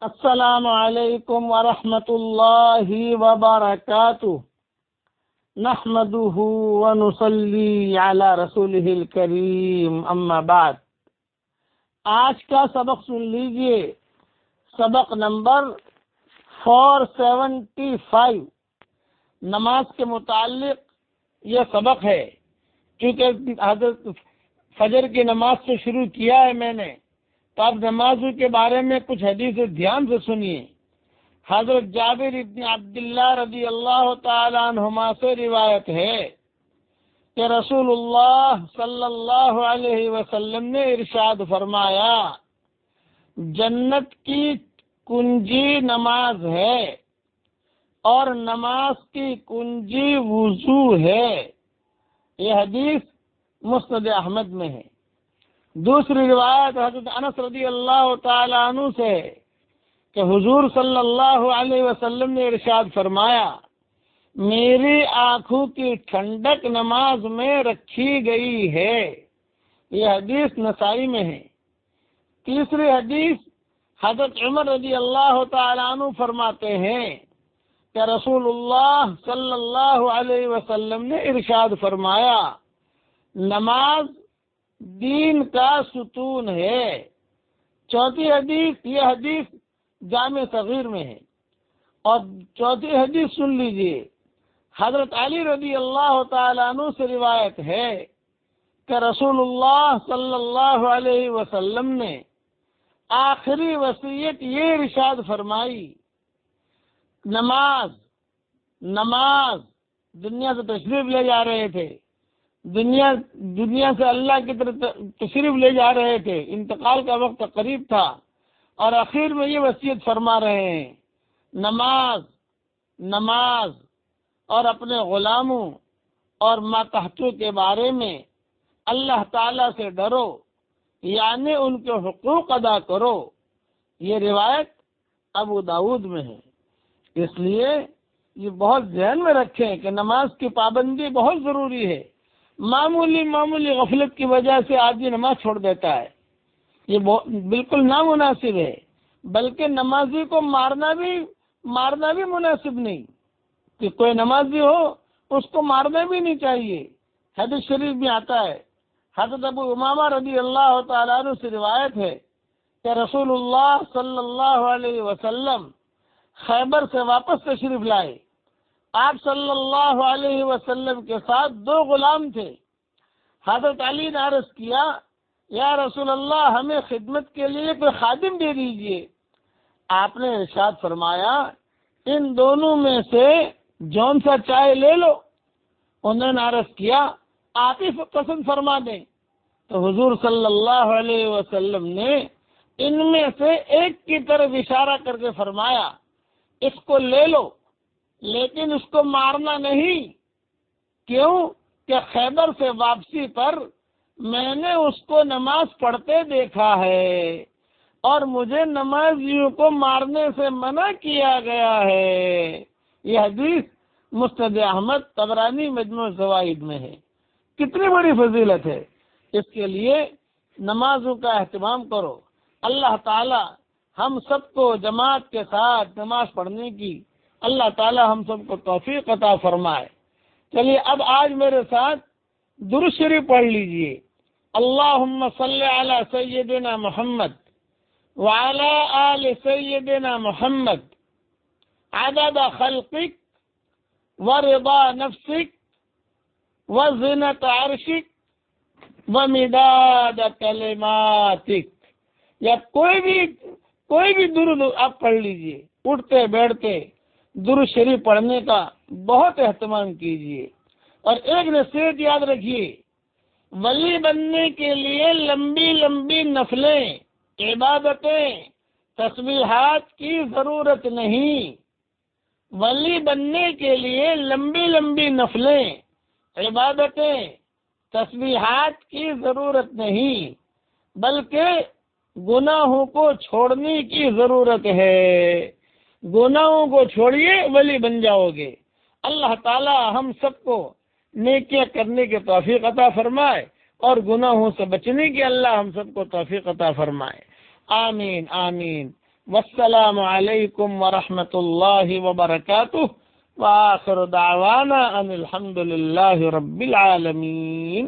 السلام علیکم ورحمۃ اللہ وبرکاتہ۔ نحمده ونصلي على رسوله الكريم اما بعد۔ آج کا سبق سن لیجیے۔ سبق نمبر فور سیونٹی فائیو نماز کے متعلق یہ سبق ہے۔ کیونکہ حضرت فجر کی نماز سے شروع کیا ہے میں نے۔ تو آپ نمازوں کے بارے میں کچھ حدیث دھیان سے سنیے۔ حضرت جابر ابن عبداللہ رضی اللہ تعالی عنہما سے روایت ہے کہ رسول اللہ صلی اللہ علیہ وسلم نے ارشاد فرمایا، جنت کی کنجی نماز ہے اور نماز کی کنجی وضو ہے۔ یہ حدیث مسند احمد میں ہے۔ دوسری روایت حضرت انس رضی اللہ تعالی عنہ سے کہ حضور صلی اللہ علیہ وسلم نے ارشاد فرمایا، میری آنکھوں کی ٹھنڈک نماز میں رکھی گئی ہے۔ یہ حدیث نسائی میں ہے۔ تیسری حدیث حضرت عمر رضی اللہ تعالیٰ عنہ فرماتے ہیں کہ رسول اللہ صلی اللہ علیہ وسلم نے ارشاد فرمایا، نماز دین کا ستون ہے۔ چوتھی حدیث، یہ حدیث جامع صغیر میں ہے۔ اور چوتھی حدیث سن لیجیے۔ حضرت علی رضی اللہ تعالیٰ عنہ سے روایت ہے کہ رسول اللہ صلی اللہ علیہ وسلم نے آخری وصیت یہ ارشاد فرمائی، نماز نماز، دنیا سے تشریف لے جا رہے تھے۔ دنیا دنیا سے اللہ کی طرف تشریف لے جا رہے تھے۔ انتقال کا وقت قریب تھا۔ اور آخر میں یہ وصیت فرما رہے ہیں۔ نماز نماز اور اپنے غلاموں اور ماتحتوں کے بارے میں اللہ تعالی سے ڈرو۔ یعنی ان کے حقوق ادا کرو۔ یہ روایت ابو داود میں ہے۔ اس لیے یہ بہت ذہن میں رکھیں کہ نماز کی پابندی بہت ضروری ہے۔ معمولی معمولی غفلت کی وجہ سے آدمی نماز چھوڑ دیتا ہے۔ یہ بالکل نامناسب ہے۔ بلکہ نمازی کو مارنا بھی مارنا بھی مناسب نہیں۔ کہ کوئی نمازی ہو، اس کو مارنا بھی نہیں چاہیے۔ حدیث شریف بھی آتا ہے۔ حضرت ابو امامہ رضی اللہ تعالیٰ عنہ سے روایت ہے کہ رسول اللہ صلی اللہ علیہ وسلم خیبر سے واپس تشریف لائے۔ آپ صلی اللہ علیہ وسلم کے ساتھ دو غلام تھے۔ حضرت علی نے عرض کیا، یا رسول اللہ، ہمیں خدمت کے لیے کوئی خادم دے دیجیے۔ آپ نے ارشاد فرمایا، ان دونوں میں سے جون سا چائے لے لو۔ انہوں نے عرض کیا، آپ ہی پسند فرما دیں۔ تو حضور صلی اللہ علیہ وسلم نے ان میں سے ایک کی طرف اشارہ کر کے فرمایا، اس کو لے لو۔ لیکن اس کو مارنا نہیں۔ کیوں کہ خیبر سے واپسی پر میں نے اس کو نماز پڑھتے دیکھا ہے اور مجھے نمازیوں کو مارنے سے منع کیا گیا ہے۔ یہ حدیث مستد احمد تبرانی مجموع زوائد میں ہے۔ کتنی بڑی فضیلت ہے۔ اس کے لیے نمازوں کا اہتمام کرو۔ اللہ تعالی ہم سب کو جماعت کے ساتھ نماز پڑھنے کی اللہ تعالی ہم سب کو توفیق عطا فرمائے۔ چلیے، اب آج میرے ساتھ درشری پڑھ لیجیے۔ اللہ صلی علی سیدنا محمد وعلی آل سیدنا محمد۔ عدد خلقک ورضا نفسک وزنت عرشک ومداد کلماتک۔ یا کوئی بھی کوئی بھی درد آپ پڑھ لیجیے۔ اٹھتے، بیٹھتے۔ در شریف پڑھنے کا بہت اہتمام کیجیے اور ایک نصیحت یاد رکھیے ولی بننے کے لیے لمبی لمبی نفلیں، عبادتیں تصویرات کی ضرورت نہیں۔ ولی بننے کے لیے لمبی لمبی نفلیں، عبادتیں تصویرات کی ضرورت نہیں، بلکہ گناہوں کو چھوڑنے کی ضرورت ہے۔ گناہوں کو چھوڑیے، ولی بن جاؤ گے۔ اللہ تعالی ہم سب کو نیکیاں کرنے کے توفیق عطا فرمائے اور گناہوں سے بچنے کی اللہ ہم سب کو توفیق عطا فرمائے۔ آمین آمین۔ والسلام علیکم ورحمۃ اللہ وبرکاتہ۔ وآخر دعوانا ان الحمد للہ رب العالمین۔